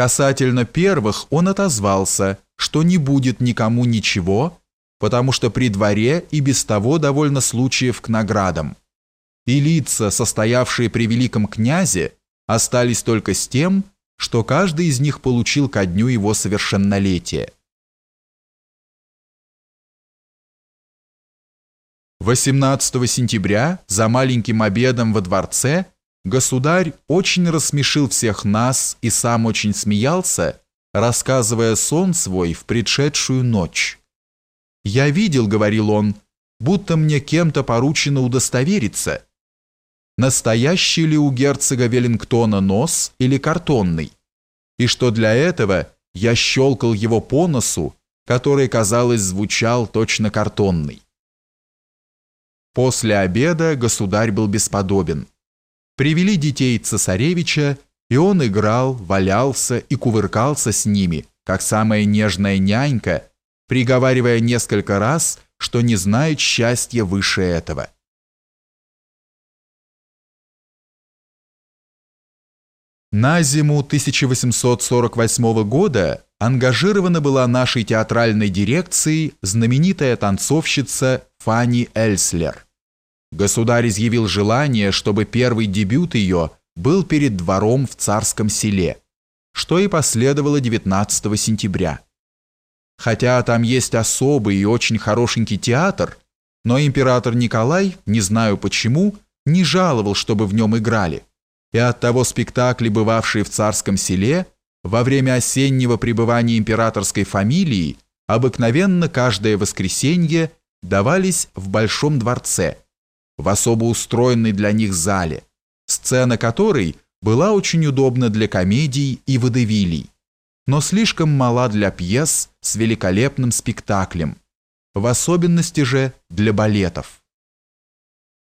Касательно первых он отозвался, что не будет никому ничего, потому что при дворе и без того довольно случаев к наградам. И лица, состоявшие при великом князе, остались только с тем, что каждый из них получил ко дню его совершеннолетия. 18 сентября за маленьким обедом во дворце государь очень рассмешил всех нас и сам очень смеялся, рассказывая сон свой в предшедшую ночь. «Я видел, — говорил он, — будто мне кем-то поручено удостовериться, настоящий ли у герцога Веллингтона нос или картонный, и что для этого я щелкал его по носу, который, казалось, звучал точно картонный. После обеда государь был бесподобен. Привели детей цесаревича, и он играл, валялся и кувыркался с ними, как самая нежная нянька, приговаривая несколько раз, что не знает счастья выше этого. На зиму 1848 года ангажирована была нашей театральной дирекцией знаменитая танцовщица Фанни Эльслер. Государь изъявил желание, чтобы первый дебют ее был перед двором в царском селе, что и последовало 19 сентября. Хотя там есть особый и очень хорошенький театр, но император Николай, не знаю почему, не жаловал, чтобы в нем играли и оттого спектакли, бывавшие в царском селе, во время осеннего пребывания императорской фамилии, обыкновенно каждое воскресенье давались в Большом дворце, в особо устроенной для них зале, сцена которой была очень удобна для комедий и водевилей, но слишком мала для пьес с великолепным спектаклем, в особенности же для балетов.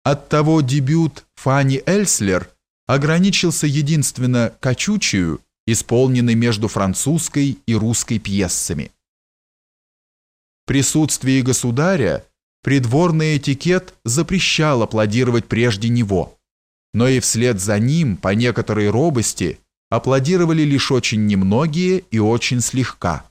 Оттого дебют Фанни Эльслер ограничился единственно «Качучию», исполненной между французской и русской пьесами. В присутствии государя придворный этикет запрещал аплодировать прежде него, но и вслед за ним, по некоторой робости, аплодировали лишь очень немногие и очень слегка.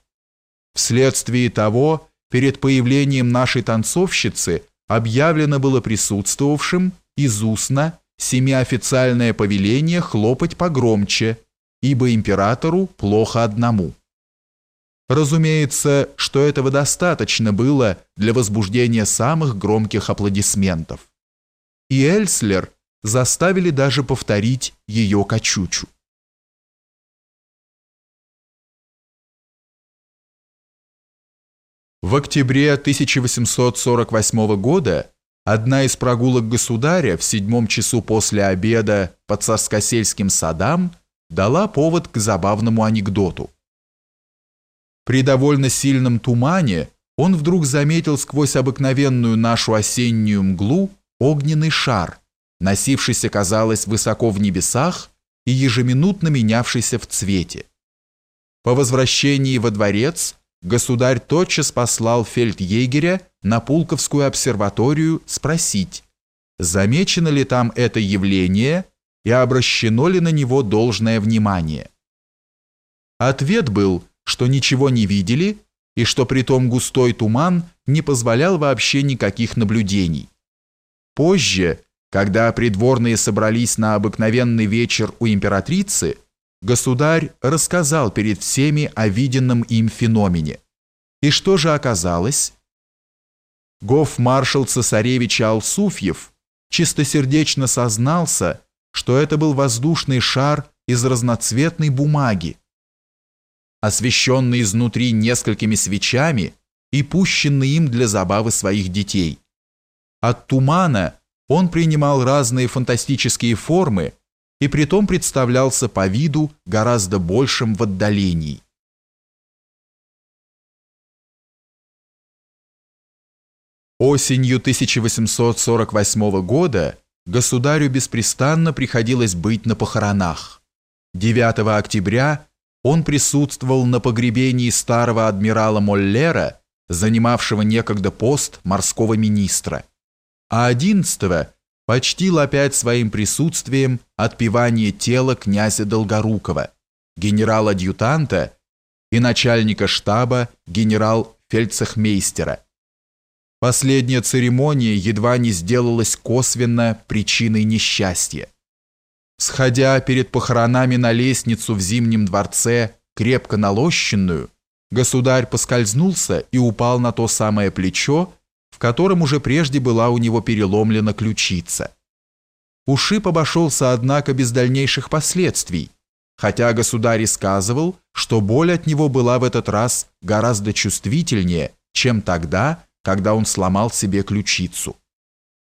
Вследствие того, перед появлением нашей танцовщицы объявлено было присутствовавшим из устно семиофициальное повеление хлопать погромче, ибо императору плохо одному. Разумеется, что этого достаточно было для возбуждения самых громких аплодисментов. И Эльслер заставили даже повторить ее качучу. В октябре 1848 года Одна из прогулок государя в седьмом часу после обеда по царскосельским садам дала повод к забавному анекдоту. При довольно сильном тумане он вдруг заметил сквозь обыкновенную нашу осеннюю мглу огненный шар, носившийся, казалось, высоко в небесах и ежеминутно менявшийся в цвете. По возвращении во дворец государь тотчас послал фельдъегеря на Пулковскую обсерваторию спросить, замечено ли там это явление и обращено ли на него должное внимание. Ответ был, что ничего не видели и что притом густой туман не позволял вообще никаких наблюдений. Позже, когда придворные собрались на обыкновенный вечер у императрицы, государь рассказал перед всеми о виденном им феномене. И что же оказалось? Гоф-маршал цесаревич Алсуфьев чистосердечно сознался, что это был воздушный шар из разноцветной бумаги, освещенный изнутри несколькими свечами и пущенный им для забавы своих детей. От тумана он принимал разные фантастические формы и притом представлялся по виду гораздо большим в отдалении. Осенью 1848 года государю беспрестанно приходилось быть на похоронах. 9 октября он присутствовал на погребении старого адмирала Моллера, занимавшего некогда пост морского министра, а 11 почтил опять своим присутствием отпевание тела князя Долгорукова, генерал-адъютанта и начальника штаба генерал-фельдцехмейстера. Последняя церемония едва не сделалась косвенно причиной несчастья. Сходя перед похоронами на лестницу в Зимнем дворце, крепко налощенную, государь поскользнулся и упал на то самое плечо, в котором уже прежде была у него переломлена ключица. Ушиб обошелся, однако, без дальнейших последствий, хотя государь сказывал, что боль от него была в этот раз гораздо чувствительнее, чем тогда, когда он сломал себе ключицу.